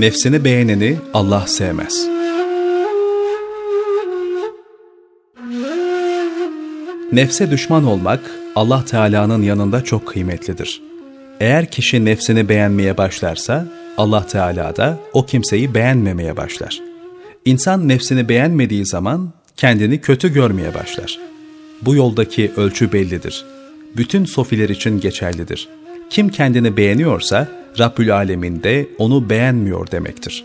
Nefsini beğeneni Allah sevmez. Nefse düşman olmak Allah Teala'nın yanında çok kıymetlidir. Eğer kişi nefsini beğenmeye başlarsa Allah Teala da o kimseyi beğenmemeye başlar. İnsan nefsini beğenmediği zaman kendini kötü görmeye başlar. Bu yoldaki ölçü bellidir. Bütün sofiler için geçerlidir. Kim kendini beğeniyorsa Rabbül Alemin de onu beğenmiyor demektir.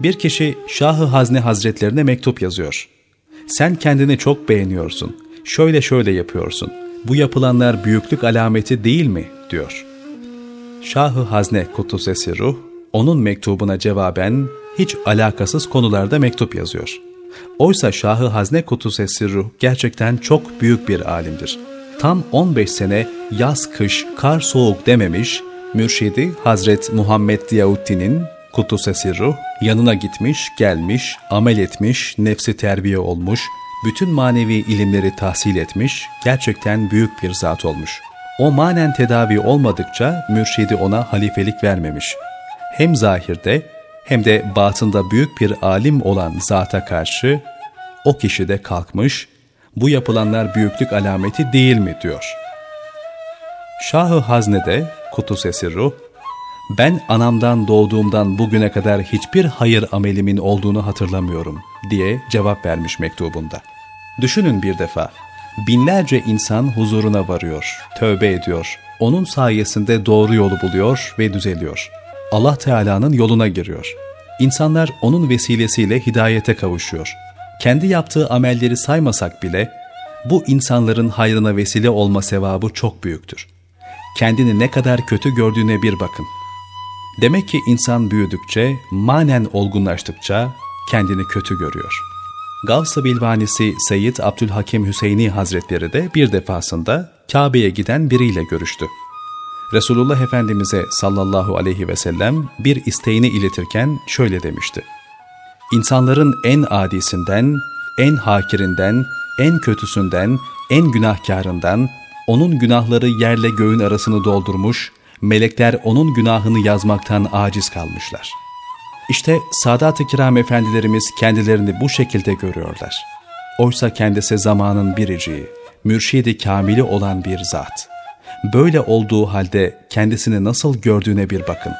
Bir kişi Şahı Hazne Hazretlerine mektup yazıyor. Sen kendini çok beğeniyorsun. Şöyle şöyle yapıyorsun. Bu yapılanlar büyüklük alameti değil mi? diyor. Şahı Hazne Kuddusesi Ruh, onun mektubuna cevaben hiç alakasız konularda mektup yazıyor. Oysa Şahı Hazne Kuddusesi Ruh gerçekten çok büyük bir alimdir. Tam 15 sene yaz kış kar soğuk dememiş, mürşidi Hazret Muhammed Diyavuddin'in Kuddusesi Ruh yanına gitmiş, gelmiş, amel etmiş, nefsi terbiye olmuş, bütün manevi ilimleri tahsil etmiş, gerçekten büyük bir zat olmuş. O manen tedavi olmadıkça mürşidi ona halifelik vermemiş. Hem zahirde hem de batında büyük bir alim olan zata karşı o kişi de kalkmış, bu yapılanlar büyüklük alameti değil mi diyor. Şahı Hazne'de Kutusesi Ruh, ben anamdan doğduğumdan bugüne kadar hiçbir hayır amelimin olduğunu hatırlamıyorum diye cevap vermiş mektubunda. Düşünün bir defa, binlerce insan huzuruna varıyor, tövbe ediyor, onun sayesinde doğru yolu buluyor ve düzeliyor. Allah Teala'nın yoluna giriyor. İnsanlar onun vesilesiyle hidayete kavuşuyor. Kendi yaptığı amelleri saymasak bile, bu insanların hayrına vesile olma sevabı çok büyüktür. Kendini ne kadar kötü gördüğüne bir bakın. Demek ki insan büyüdükçe, manen olgunlaştıkça kendini kötü görüyor. Gavs-ı Bilvanisi Seyyid Abdülhakim Hüseyini Hazretleri de bir defasında Kabe'ye giden biriyle görüştü. Resulullah Efendimiz'e sallallahu aleyhi ve sellem bir isteğini iletirken şöyle demişti. İnsanların en adisinden, en hakirinden, en kötüsünden, en günahkarından, onun günahları yerle göğün arasını doldurmuş, melekler onun günahını yazmaktan aciz kalmışlar. İşte Sadat-ı Kiram efendilerimiz kendilerini bu şekilde görüyorlar. Oysa kendisi zamanın biriciği, mürşidi kamili olan bir zat. Böyle olduğu halde kendisini nasıl gördüğüne bir bakın.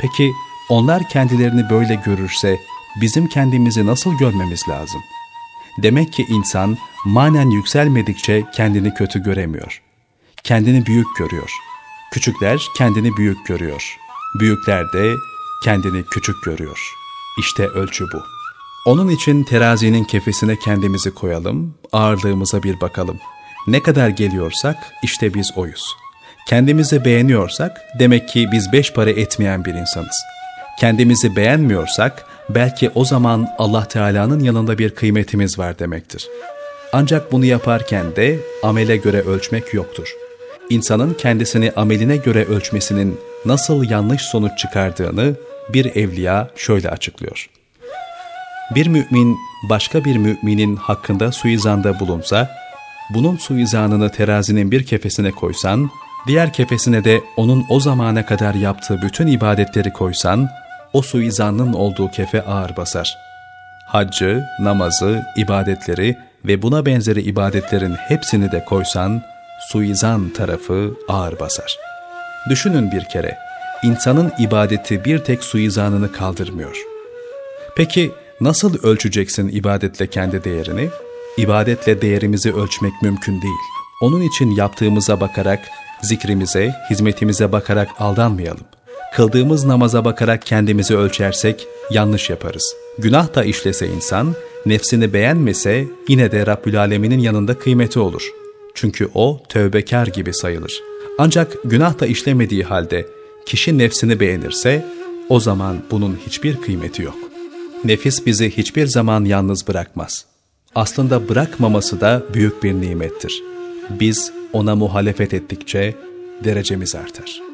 Peki onlar kendilerini böyle görürse bizim kendimizi nasıl görmemiz lazım? Demek ki insan manen yükselmedikçe kendini kötü göremiyor. Kendini büyük görüyor. Küçükler kendini büyük görüyor. Büyükler de kendini küçük görüyor. İşte ölçü bu. Onun için terazinin kefesine kendimizi koyalım, ağırlığımıza bir bakalım. Ne kadar geliyorsak işte biz oyuz. Kendimizi beğeniyorsak demek ki biz beş para etmeyen bir insanız. Kendimizi beğenmiyorsak belki o zaman Allah Teala'nın yanında bir kıymetimiz var demektir. Ancak bunu yaparken de amele göre ölçmek yoktur. İnsanın kendisini ameline göre ölçmesinin nasıl yanlış sonuç çıkardığını bir evliya şöyle açıklıyor. Bir mümin başka bir müminin hakkında suizanda bulunsa, bunun suizanını terazinin bir kefesine koysan, diğer kefesine de onun o zamana kadar yaptığı bütün ibadetleri koysan, o suizanın olduğu kefe ağır basar. Haccı, namazı, ibadetleri ve buna benzeri ibadetlerin hepsini de koysan, suizan tarafı ağır basar. Düşünün bir kere, insanın ibadeti bir tek suizanını kaldırmıyor. Peki nasıl ölçeceksin ibadetle kendi değerini? İbadetle değerimizi ölçmek mümkün değil. Onun için yaptığımıza bakarak, zikrimize, hizmetimize bakarak aldanmayalım. Kıldığımız namaza bakarak kendimizi ölçersek yanlış yaparız. Günah da işlese insan, nefsini beğenmese yine de Rabbül Alemin'in yanında kıymeti olur. Çünkü o tövbekar gibi sayılır. Ancak günah da işlemediği halde kişi nefsini beğenirse o zaman bunun hiçbir kıymeti yok. Nefis bizi hiçbir zaman yalnız bırakmaz. Aslında bırakmaması da büyük bir nimettir. Biz ona muhalefet ettikçe derecemiz artar.''